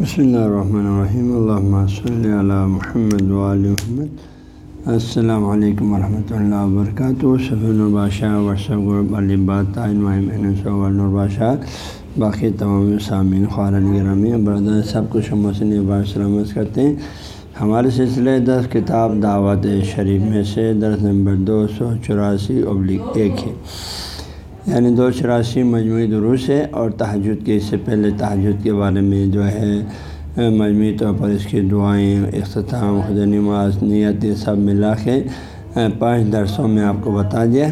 بسم اللہ الرحمن الرحیم اللہ صلی اللہ محمد علیہ محمد السلام علیکم ورحمۃ اللہ وبرکاتہ صفی البادشاہ ورثہ گروپ البات البادشاہ باقی تمام سامعین خارن گرامی برادر سب کچھ محسن بار سلامت کرتے ہیں ہمارے سلسلے دس کتاب دعوت شریف میں سے درس نمبر دو سو چوراسی ابلک ایک ہے۔ یعنی دو چوراسی مجموعی دروس ہے اور تحجد کے اس سے پہلے تحجد کے بارے میں جو ہے، مجموعی طور پر اس کی دعائیں، اختتام، خود نماز، نیت، یہ سب ملا کے پانچ درسوں میں آپ کو بتا دیا۔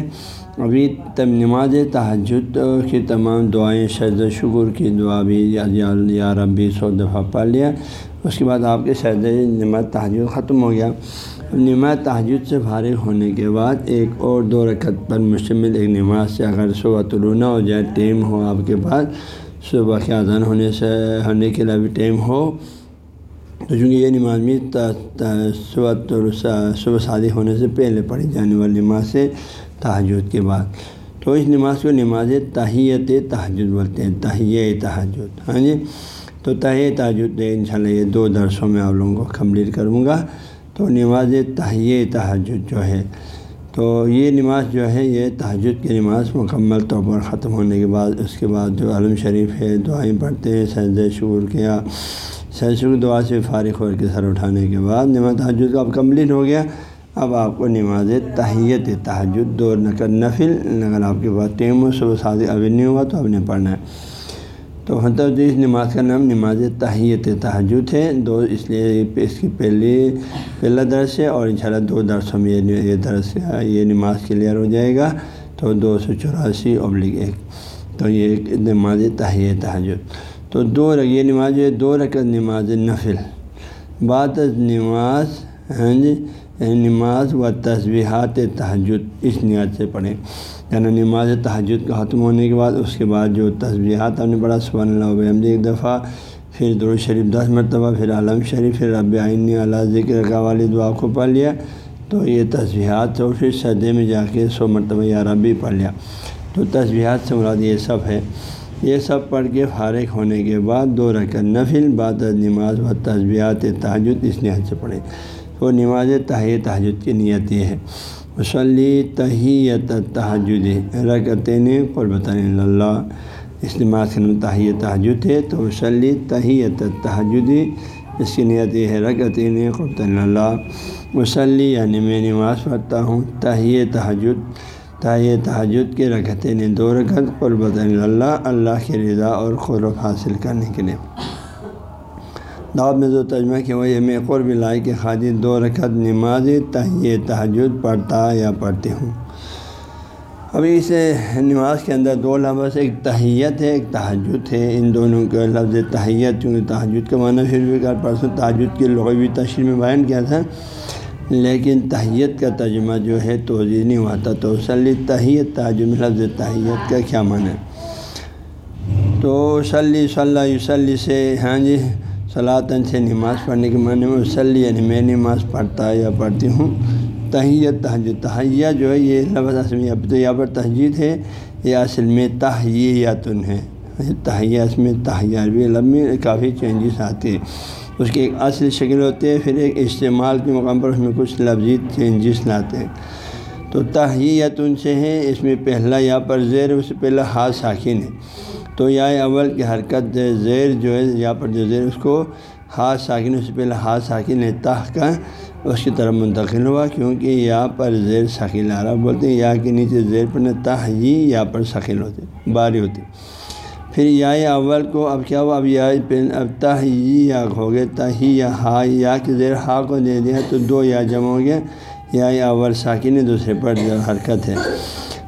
ابھی تب نماز تحجد کی تمام دعائیں، شرد شکر کی دعا بھی یا ربی سو دفعہ پڑھ لیا۔ اس کے بعد آپ کے شرد نماز تحجد ختم ہو گیا۔ نماز تحجد سے فارغ ہونے کے بعد ایک اور دو رکعت پر مشتمل ایک نماز سے اگر صبح طلوع ہو جائے، ٹیم ہو آپ کے پاس، صبح کے اذان ہونے سے، ہونے کے لیے بھی ٹیم ہو، تو چونکہ یہ نماز بھی صبح صبح شادی ہونے سے پہلے پڑھی جانے والی نماز سے تحجد کے بعد۔ تو اس نماز کو نماز تحیت تحجد بولتے ہیں تحیہ تحجد ہاں جی؟ تو تحیہ تحجد ان شاء اللہ یہ دو درسوں میں آپ لوگوں کو کمپلیٹ کروں گا۔ تو نماز تحیہ تحجد جو ہے، تو یہ نماز جو ہے، یہ تحجد کی نماز مکمل طور پر ختم ہونے کے بعد، اس کے بعد جو علم شریف ہے، دعائیں پڑھتے ہیں سجد شکر کیا۔ سید شکر دعا سے فارغ ہو کے سر اٹھانے کے بعد نماز تحجد کا اب کمپلیٹ ہو گیا۔ اب آپ کو نماز تحیت تحجد دو نقل، نفل اگر آپ کے پاس ٹیم ہو، صبح شادی ابھی نہیں ہوا تو اب نے پڑھنا ہے۔ تو مطلب اس نماز کا نام نماز تحیت تحجد ہے، دو اس لیے اس کی پہلی، پہلا درس ہے اور انشاءاللہ دو درسوں میں یہ درس یہ نماز کلیئر ہو جائے گا، تو دو سو چوراسی ابلک ایک۔ تو یہ ایک نماز تحیہ تحجد تو دو یہ نماز جو ہے، دو رکعت نماز نفل۔ بعد نماز ہاں جی نماز و تصویحات تحجد اس نیت سے پڑھیں۔ یعنی نماز تحجد کا ختم ہونے کے بعد، اس کے بعد جو تصویحات ہم نے پڑھا، سبحان اللہ وحمد ایک دفعہ پھر درو شریف، دس مرتبہ پھر عالم شریف، پھر رب آئین اللہ ذکر کا والی دعا کو پڑھ لیا۔ تو یہ تصویحات تو پھر سدے میں جا کے سو مرتبہ یا ربی پڑھ لیا۔ تو تصویحات سے مراد یہ سب ہے۔ یہ سب پڑھ کے فارغ ہونے کے بعد دو رکعت نفل، بعد نماز و تصویحات تحجد اس نیت سے پڑھیں۔ وہ نماز تحیہ تحجد کی نیت یہ ہے وسلی تحیت تحجد۔ رکتین قربۃ اللہ میں دعوت میں جو ترجمہ کیا وہ یہ میں قرب لائی کے خاطر دو رکعت نماز تحیہ تحجد پڑھتا یا پڑھتی ہوں۔ ابھی اس نماز کے اندر دو لفظ، ایک تحیت ہے، ایک تحجد ہے۔ ان دونوں کے لفظ تحیت، چونکہ تحجد کا معنی پھر بھی کر پرسوں تحجد کی لغوی تشریح میں بیان کیا تھا، لیکن تحیت کا ترجمہ جو ہے توضیع نہیں ہوا تھا۔ تو سلی تحیت تحجد لفظ تحیت کا کیا معنی ہے؟ تو صلی صلی اللہ وسلی سے ہاں جی صلاحتاً سے نماز پڑھنے کے معنی میں وسلی یعنی میں نماز پڑھتا یا پڑھتی ہوں۔ تحیت، تحجد، تحیہ جو ہے یہ لفظ اصل میں اب تو یہاں پر تہجید ہے، یہ اصل میں تحیتن ہے۔ تحیہ اس میں تحیہ، عربی لب میں کافی چینجز آتے ہیں۔ اس کی ایک اصل شکل ہوتی ہے پھر ایک استعمال کے مقام پر اس میں کچھ لفظی چینجز لاتے ہیں۔ تو تحیتن سے ہے اس میں پہلا یہاں پر زیر، اس سے پہلا ہاتھ ساکن ہے۔ تو یا اول کی حرکت زیر جو ہے یہاں پر جو زیر، اس کو ہاتھ ساکن، اس سے پہلے ہاتھ ساکن ہے تاہ کا اس کی طرف منتقل ہوا، کیونکہ یہاں پر زیر شکیل آ بولتے ہیں، یا کے نیچے زیر پر تاہ ہی یہاں پر شکیل ہوتے، باری ہوتی پھر یا اول کو اب کیا ہوا؟ اب یا اب تاہ یا ہو گئے تاہی یا ہا، یا کے زیر ہا کو دے دیا تو دو یا جمع ہو گیا یا اول ساکن دوسرے پر جو حرکت ہے۔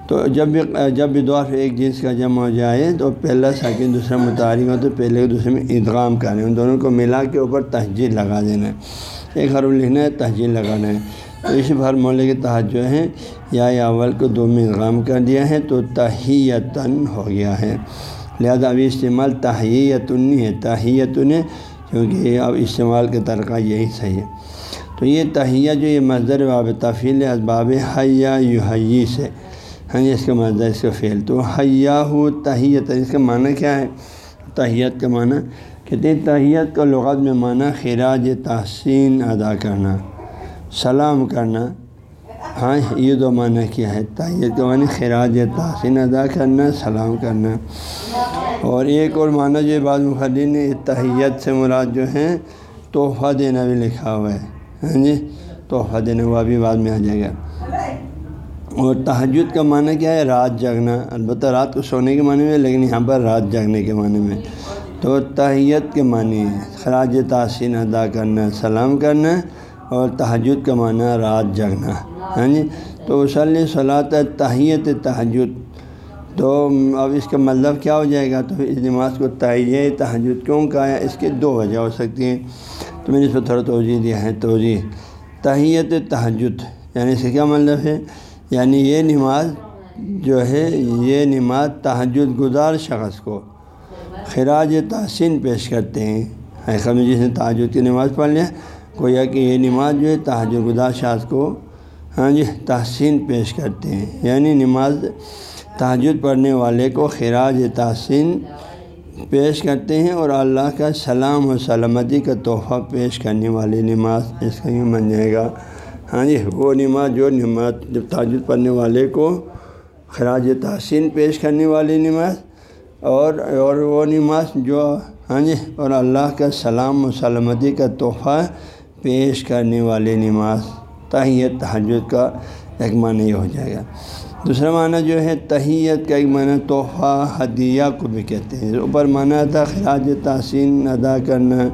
تو جب بھی جب بھی دو حرف ایک جنس کا جمع ہو جائے تو پہلا ساکن، دوسرا متعارک ہو تو پہلے دوسرے میں ادغام کریں، ان دونوں کو ملا کے اوپر تہجیل لگا دینا ہے۔ ایک حرف لکھنا ہے تہجیل لگانا ہے۔ تو اسی ہر مولے کے تحت جو ہے، یا اول کو دو میں ادغام کر دیا ہے تو تحیتن ہو گیا ہے۔ لہذا ابھی استعمال تحیتن نہیں ہے تحیتن ہے، کیونکہ اب استعمال کا طریقہ یہی صحیح ہے۔ تو یہ تحیہ جو یہ مزدور باب تفیل اسباب حیا یو سے ہاں جی اس کا مزہ اس کا فیل تو حیا ہو تحیت، اس کا معنی کیا ہے؟ تحیت کا معنی، کہتے ہیں تحیت کا لغت میں معنی خراج، تحسین ادا کرنا، سلام کرنا۔ ہاں یہ دو معنی کیا ہے؟ تحیت کا معنی خراج، تحسین ادا کرنا، سلام کرنا۔ اور ایک اور معنی جو بعض مخدین نے، تحیت سے مراد جو ہے، تحفہ دینا بھی لکھا ہوا ہے۔ ہاں جی تحفہ دینا ہوا بھی بعد میں آ جائے گا۔ اور تحجد کا معنی کیا ہے؟ رات جگنا البتہ رات کو سونے کے معنی میں، لیکن یہاں پر رات جگنے کے معنی میں۔ تو تحیت کے معنی ہے خراج تحسین ادا کرنا، سلام کرنا اور تحجد کا معنی رات جگنا ہاں جی؟ تو وسلی صلاح تحیت تحجد تو اب اس کا مطلب کیا ہو جائے گا؟ تو اس نماز کو تحیہ تحجد کیوں کہا ہے؟ اس کی دو وجہ ہو سکتی ہیں۔ تو میں نے اس پر تھوڑا توجہ دیا ہے۔ توجہ۔ تحیت تحجد یعنی اس کا کیا مطلب ہے؟ یعنی یہ نماز جو ہے، یہ نماز تحجد گزار شخص کو خراج تحسین پیش کرتے ہیں۔ حقیقت میں جس نے تحجد کی نماز پڑھ لیا گویا کہ یہ نماز جو ہے تحجد گزار شخص کو ہاں جی تحسین پیش کرتے ہیں۔ یعنی نماز تحجد پڑھنے والے کو خراج تحسین پیش کرتے ہیں اور اللہ کا سلام و سلامتی کا تحفہ پیش کرنے والی نماز اس کا یوں بن جائے گا۔ ہاں جی وہ نماز جو نماز جب تاجد پڑھنے والے کو خراج تحسین پیش کرنے والی نماز اور اور وہ نماز جو ہاں جی اور اللہ کا سلام و سلامتی کا تحفہ پیش کرنے والی نماز تحیت، تحجد کا ایک معنی یہ ہو جائے گا۔ دوسرا معنی جو ہے تحیت کا ایک معنی تحفہ، ہدیہ کو بھی کہتے ہیں۔ اوپر معنی تھا خراج تحسین ادا کرنا،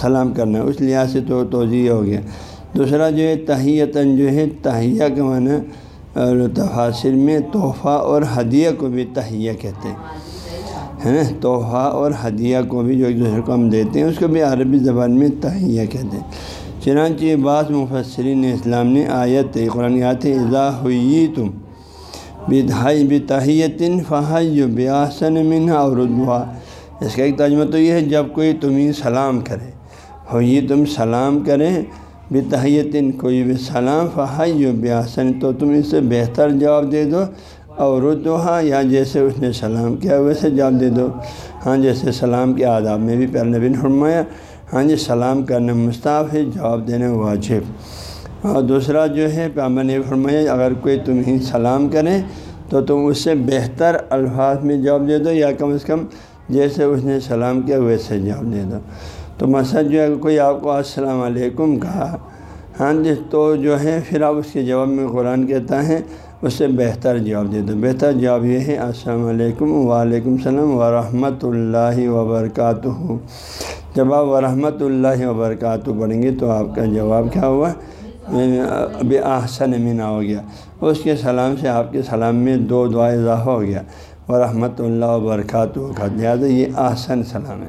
سلام کرنا، اس لحاظ سے تو توضیع ہو گیا۔ دوسرا جو ہے، تحیتاً جو ہے تہیہ کا معنی اور تفاصر میں تحفہ اور ہدیہ کو بھی تہیہ کہتے ہیں، ہے نا؟ تحفہ اور ہدیہ کو بھی جو ایک دوسرے کو ہم دیتے ہیں، اس کو بھی عربی زبان میں تہیہ کہتے ہیں۔ چنانچہ بعض مفسرین اسلام نے آیت، قرآن آیت اضا ہوئی تم بدھائی بتحیتن فہی بیاسن منہ اور دعا اس کا ایک ترجمہ تو یہ ہے، جب کوئی تمہیں سلام کرے ہوئی تم سلام کریں بتحیتن کوئی بھی سلام فہی و بیاسن تو تم اس سے بہتر جواب دے دو اور ہاں یا جیسے اس نے سلام کیا، ویسے جواب دے دو۔ ہاں جیسے سلام کے آداب میں بھی پیر نبی فرمایا ہاں جی سلام کرنا مستعف ہے، جواب دینا واجب۔ اور دوسرا جو ہے پیامبر نے فرمایا، اگر کوئی تمہیں سلام کرے، تو تم اس سے بہتر الفاظ میں جواب دے دو، یا کم از کم جیسے اس نے سلام کیا، ویسے جواب دے دو۔ تو مسجد جو ہے کوئی آپ کو السلام علیکم کہا ہاں جی تو جو ہے پھر آپ اس کے جواب میں قرآن کہتا ہے، اس سے بہتر جواب دے دو۔ بہتر جواب یہ ہے، السلام علیکم، وعلیکم السلام ورحمۃ اللہ وبرکاتہ۔ جب آپ ورحمۃ اللہ وبرکاتہ پڑھیں گے تو آپ کا جواب کیا ہوا ابھی آحسن مینا ہو گیا۔ اس کے سلام سے آپ کے سلام میں دو دعا اضافہ ہو گیا۔ ورحمۃ اللہ وبرکاتہ۔ کا لہٰذا یہ آسن سلام ہے۔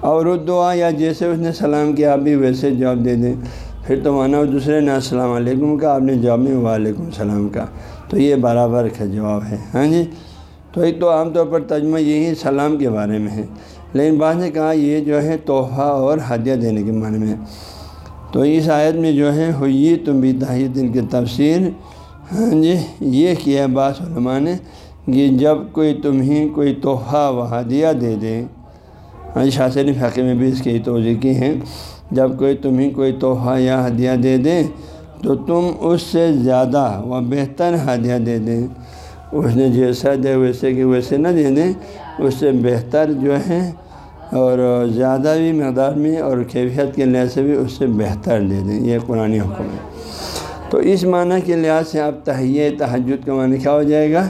اور دعا یا جیسے اس نے سلام کیا، آپ بھی ویسے جواب دے دیں۔ پھر تو مانا دوسرے نے السلام علیکم کا، آپ نے جواب میں وعلیکم السلام کا۔ تو یہ برابر کا جواب ہے۔ ہاں جی؟ تو ایک تو عام طور پر ترجمہ یہی سلام کے بارے میں ہے۔ لیکن بعض نے کہا یہ جو ہے تحفہ اور ہدیہ دینے کے معنی میں۔ تو اس آیت میں جو ہے ہوئی تم بھی تاہیت ان کی تفسیر۔ ہاں جی؟ یہ کیا بعض علماء نے کہ جب کوئی تمہیں کوئی تحفہ و ہدیہ دے دیں ہاں جی شاثر فقے میں بھی اس کی توجہ کی ہیں۔ جب کوئی تمہیں کوئی تحفہ یا ہدیہ دے دیں تو تم اس سے زیادہ و بہتر ہدیہ دے دیں اس نے جیسا دے، ویسے کہ ویسے نہ دے دیں اس سے بہتر جو ہے اور زیادہ بھی مقدار میں اور کیفیت کے لحاظ سے بھی اس سے بہتر دے دیں یہ قرآن حکم ہے۔ تو اس معنی کے لحاظ سے آپ تہیہ تحجد کا معنی کیا ہو جائے گا؟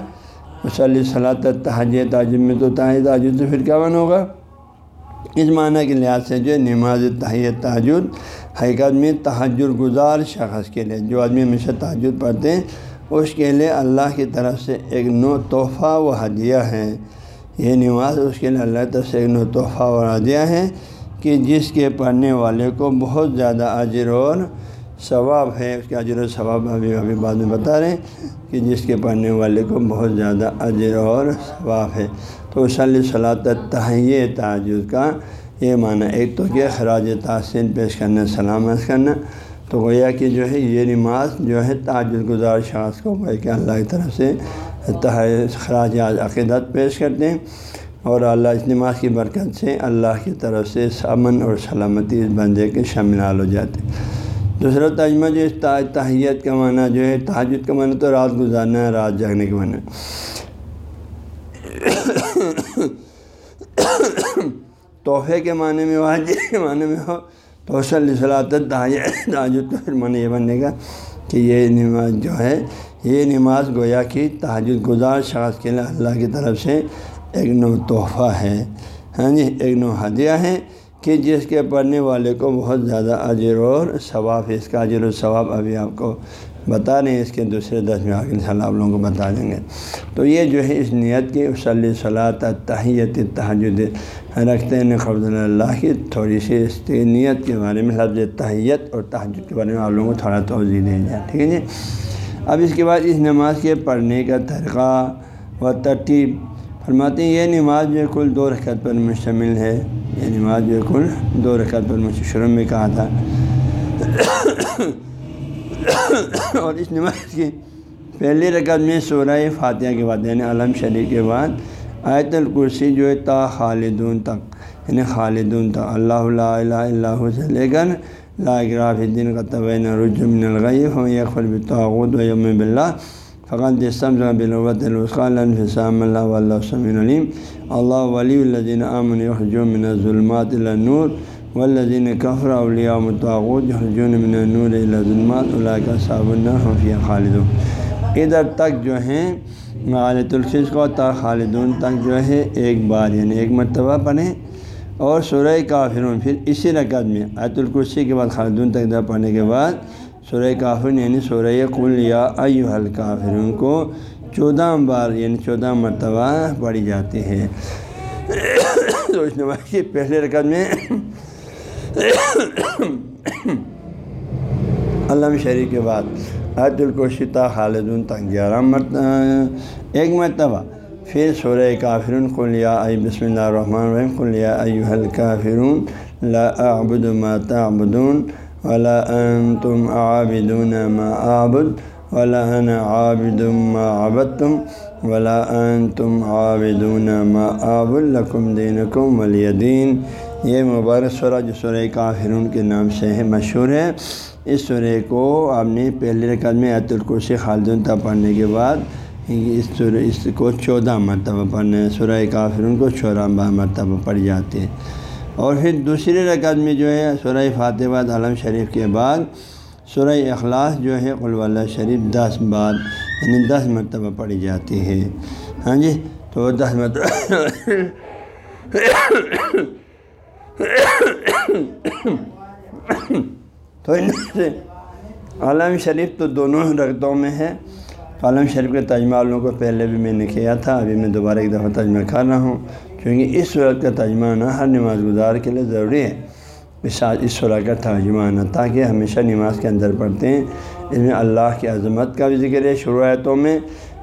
مسلی صلاح تحجیہ تاجد میں تو تاہی تاجد تو پھر کیا بن ہوگا؟ اس معنی کے لحاظ سے جو نماز تحیت تحجد حقیقت میں تحجر گزار شخص کے لیے، جو آدمی ہمیشہ تحجد پڑھتے ہیں، اس کے لیے اللہ کی طرف سے ایک نو تحفہ و ہدیہ ہے۔ یہ نماز اس کے لیے اللہ کی طرف سے ایک نو تحفہ و ہدیہ ہے کہ جس کے پڑھنے والے کو بہت زیادہ اجر اور ثواب ہے۔ اس کے اجر و ثواب ابھی ابھی بعد میں بتا رہے ہیں۔ کہ جس کے پڑھنے والے کو بہت زیادہ اجر اور ثواب ہے۔ تو صلی صلاح تحیہ تعجد کا یہ معنی ایک تو کیا خراج تحسین پیش کرنا، سلامت کرنا۔ تو گویا کہ جو ہے یہ نماز جو ہے تعجد گزار شخص کو کہ اللہ کی طرف سے خراج عقیدت پیش کرتے ہیں۔ اور اللہ اس نماز کی برکت سے اللہ کی طرف سے امن اور سلامتی اس بندے کے شامل ہو جاتے دوسرا تجمہ جو اس تحیت کا معنی جو ہے، تحجد کا معنی تو رات گزارنا ہے، رات جاگنے کے معنی تحفے کے معنی میں، واجب کے معنی میں ہو تو صلاحت تحجد تو پھر معنی یہ بننے گا کہ یہ نماز جو ہے، یہ نماز گویا کی تحجد گزار شخص کے لیے اللہ کی طرف سے ایک نو تحفہ ہے۔ ہاں جی ایک نو ہدیہ ہے۔ کہ جس کے پڑھنے والے کو بہت زیادہ اجر اور ثواب ہے۔ اس کا اجر و ثواب ابھی آپ کو بتا رہے ہیں، اس کے دوسرے دس میں آگے صلی آپ لوگوں کو بتا دیں گے۔ تو یہ جو ہے، اس نیت کی وسلی صلاح تحیت تحجد رکھتے ہیں۔ قبض اللہ کی تھوڑی سی اس نیت کے بارے میں، لفظ تحیت اور تحجد کے بارے میں آپ لوگوں کو تھوڑا توضیع دے جائے ٹھیک ہے جی؟ اب اس کے بعد اس نماز کے پڑھنے کا طریقہ و ترتیب۔ فرماتے ہیں، یہ نماز جو کل دو رکعت پر مشتمل ہے۔ یہ نماز جو کل دو رکعت پر مجھے شروع میں کہا تھا۔ اور اس نماز کی پہلی رکعت میں سورہ فاتحہ کے بعد یعنی علم شریف کے بعد، آیت الکرسی جو ہے تا خالدون تک یعنی خالدون تک۔ اللہ الہ اللہ سے لے کر لا اقراف الدین کا طبین رجم الغیف ہوں یکفر بتاغت و یوم بلّہ فقط جسم بلوت الفسام اللہ اللہ سمین علیم اللہ ولی الدین امن من ظلمات النور والذین کفر اولیاء متعود حجون من نور ظلمات اللہ کا صاب النفیہ خالدون. ادھر تک جو ہیں عالت الخص کو تا خالدون تک جو ہے، ایک بار یعنی ایک مرتبہ پڑھیں اور سورہ کافرون پھر اسی رکعت میں آیت الکرسی کے بعد خالدون تک پڑھنے کے بعد سورہ کافر یعنی سورہ قل یا ایو الکافرون کو چودہ بار یعنی چودہ مرتبہ پڑھی جاتی ہے۔ تو اس نماز کی پہلے رکعت میں علم شریف کے بعد آیت الکوشتا خالدون تک گیارہ مرتبہ ایک مرتبہ پھر سورہ کافرون کلیا ائی بسم اللہ الرحمن الرحیم کلیا ایو الکافرون لا اعبد ما تعبدون ولا انتم عابدون ما اعبد ولا انا عابد ما عبدتم ولا انتم عابدون ما اعبد لکم دینکم ولی دین یہ مبارک سورہ جو سورہ کافرون کے نام سے ہے، مشہور ہے۔ اس سورہ کو آپ نے پہلے رکعت میں ایت الکرسی خالدون تک پڑھنے کے بعد یعنی اس سورہ، اس کو چودہ مرتبہ پڑھنا ہے۔ سورہ کافرون کو چودہ مرتبہ پڑھی جاتی ہے اور پھر دوسری رکعت میں جو ہے سورہ فاتح بعد عالم شریف کے بعد سورہ اخلاص جو ہے اللہ شریف دس بار یعنی دس مرتبہ پڑھی جاتی ہے۔ ہاں جی؟ تو دس مرتبہ تو عالم شریف تو دونوں رقطوں میں ہے۔ عالم شریف کے تجمہ والوں کو پہلے بھی میں نے کیا تھا، ابھی میں دوبارہ ایک دفعہ تجمہ کر رہا ہوں۔ کیونکہ اس صورت کا ترجمانہ ہر نماز گزار کے لیے ضروری ہے۔ اس صورت کا ترجمانہ تاکہ ہمیشہ نماز کے اندر پڑھتے ہیں۔ اس میں اللہ کی عظمت کا بھی ذکر ہے، شروعاتوں میں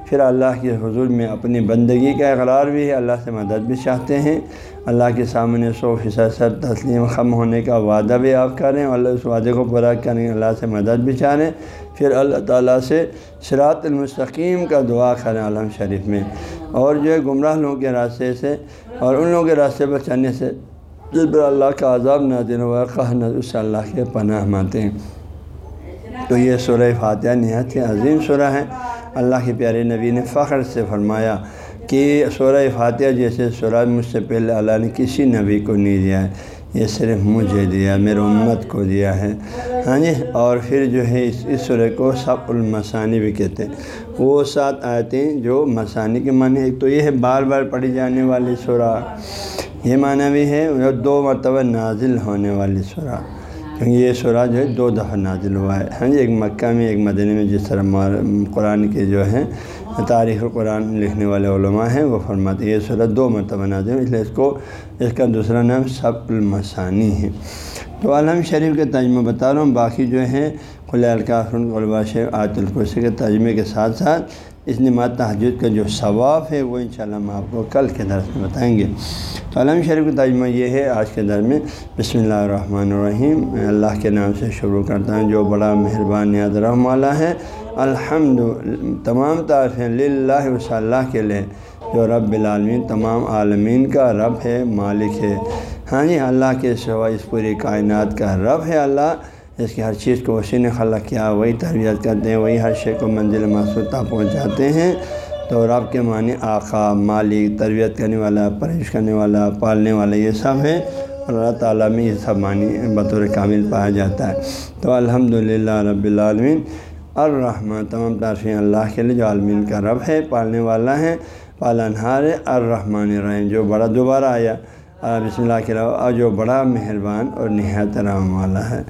پھر اللہ کے حضور میں اپنی بندگی کا اقرار بھی ہے، اللہ سے مدد بھی چاہتے ہیں۔ اللہ کے سامنے سو فیصد سر تسلیم، خم ہونے کا وعدہ بھی آپ کریں اور اللہ اس وعدے کو پورا کریں، اللہ سے مدد بھی چاہیں۔ پھر اللہ تعالیٰ سے شراط المستقیم کا دعا کریں عالم شریف میں۔ اور جو ہے گمراہ لوگوں کے راستے سے اور ان لوگوں کے راستے پر چلنے سے جس پر اللہ کا عذاب نہ دن واقع نہ، اس اللہ کے پناہ ماتے ہیں۔ تو یہ سورہ فاتحہ نہایت عظیم سورہ ہے۔ اللہ کے پیارے نبی نے فخر سے فرمایا کہ سورہ فاتحہ جیسے سورہ مجھ سے پہلے اللہ نے کسی نبی کو نہیں دیا ہے، یہ صرف مجھے دیا، میرے امت کو دیا ہے۔ ہاں جی اور پھر جو ہے اس اس سورہ کو سب المسانی بھی کہتے ہیں۔ وہ سات آیتیں جو مسانی کے معنی ایک تو یہ ہے، بار بار پڑھی جانے والی سورہ، یہ معنی بھی ہے دو مرتبہ نازل ہونے والی سورہ۔ کیونکہ یہ سورہ جو ہے دو دفعہ نازل ہوا ہے۔ ہاں جی ایک مکہ میں، ایک مدینہ میں جس طرح قرآن کے جو ہیں، تاریخ قرآن لکھنے والے علماء ہیں، وہ فرماتے ہیں یہ سورہ دو مرتبہ نازل اس لیے اس کو، اس کا دوسرا نام سب المسانی ہے۔ تو عالم شریف کے ترجمہ بتا رہا ہوں، باقی جو ہیں خلا القافر غلبہ شیخ، آیت القرسی کے ترجمے کے ساتھ ساتھ اس نماز تحجد کا جو ثواب ہے وہ انشاءاللہ ہم آپ کو کل کے درس میں بتائیں گے۔ تو علم شریف کا ترجمہ یہ ہے آج کے در میں، بسم اللہ الرحمن الرحیم۔ میں اللہ کے نام سے شروع کرتا ہوں، جو بڑا مہربان یاد رحم والا ہے۔ الحمد، تمام تعریفیں للہ و اللہ کے لیے، جو رب العالمین، تمام عالمین کا رب ہے، مالک ہے۔ ہاں جی اللہ کے سوا اس پوری کائنات کا رب ہے، اللہ۔ جس کی ہر چیز کو اسی نے خلق کیا، وہی تربیت کرتے ہیں، وہی ہر شے کو منزل مسودہ پہنچاتے ہیں۔ تو رب کے معنی آقا، مالک، تربیت کرنے والا پرہیش کرنے والا، پالنے والا، یہ سب ہے اور اللہ تعالیٰ میں یہ سب معنی بطور کامل پایا جاتا ہے۔ تو الحمد للہ رب العالمین۔ الرحمٰن، تمام تعریفیں اللہ کے لیے جو عالمین کا رب ہے، پالنے والا ہے پالنہار الرحمٰن الرحیم، جو بڑا دوبارہ آیا۔ بسم اللہ کے علاوہ جو بڑا مہربان اور نہایت رحم والا ہے۔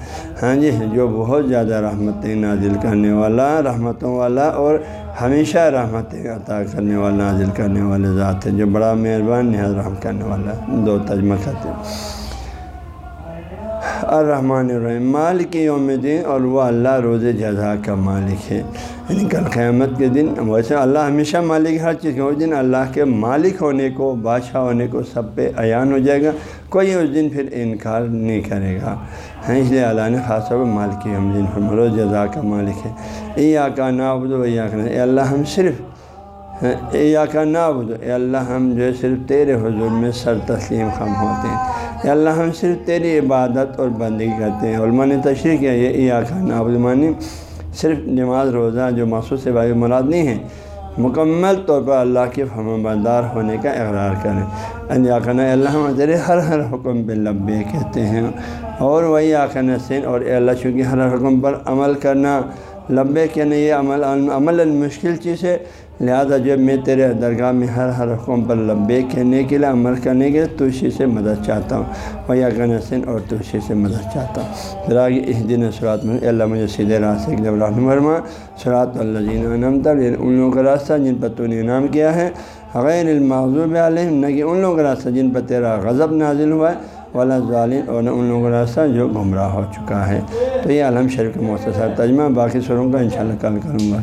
ہاں جی جو بہت زیادہ رحمتیں نازل کرنے والا، رحمتوں والا اور ہمیشہ رحمتیں عطا کرنے والا، نازل کرنے والے ذات ہے جو بڑا مہربان، نہایت رحم کرنے والا، دو تجمہ کرتے ہیں۔ الرحمن الرحیم، مالک یوم دین اور وہ اللہ روز جزا کا مالک ہے۔ یعنی کل قیامت کے دن ویسے اللہ ہمیشہ مالک ہر چیز کے دن اللہ کے مالک ہونے کو، بادشاہ ہونے کو سب پہ عیان ہو جائے گا۔ کوئی اس دن پھر انکار نہیں کرے گا۔ ہاں اس لیے اللہ نے خاص طور پر مالک یوم دن روز جزا کا مالک ہے۔ اے آکا نابود و یا اے اللہ، ہم صرف ہاں، اے آکا نابود اے اللہ، ہم جو ہے صرف تیرے حضور میں سر تسلیم خم ہوتے ہیں۔ اے اللہ، ہم صرف تیری عبادت اور بندگی کرتے ہیں۔ علماء نے تشریح کیا، یہ ایا خان معنی صرف نماز روزہ جو مخصوص سے مراد نہیں ہے، مکمل طور پر اللہ کے فم بردار ہونے کا اقرار کریں۔ انجا خانہ اللہ تیرے ہر ہر حکم پہ لبے کہتے ہیں۔ اور وہی آخر سین اور اے اللہ، چونکہ ہر ہر حکم پر عمل کرنا لبے کہنا یہ عمل عمل مشکل چیز ہے۔ لہٰذا جب میں تیرے درگاہ میں ہر ہر حکم پر لبے کہنے کے لیے، عمل کرنے کے لیے توشی سے مدد چاہتا ہوں۔ ویا گنسن اور توشی سے مدد چاہتا ہوں۔ پھر اس دن سرات میں، اللہ مجھے سیدھے راستے جب رحمرما سرات اللہ جین انم تب یعنی ان لوگوں کا راستہ جن پر تو نے انعام کیا ہے۔ غیر المعذوب علیہم، نہ کہ ان لوگوں کا راستہ جن پر تیرا غضب نازل ہوا ہے۔ والا ظالم اور ان لوگوں کا راستہ جو گمراہ ہو چکا ہے۔ تو یہ عالم شریف کا مختصر تجمہ باقی سروں کا انشاءاللہ کل کروں گا۔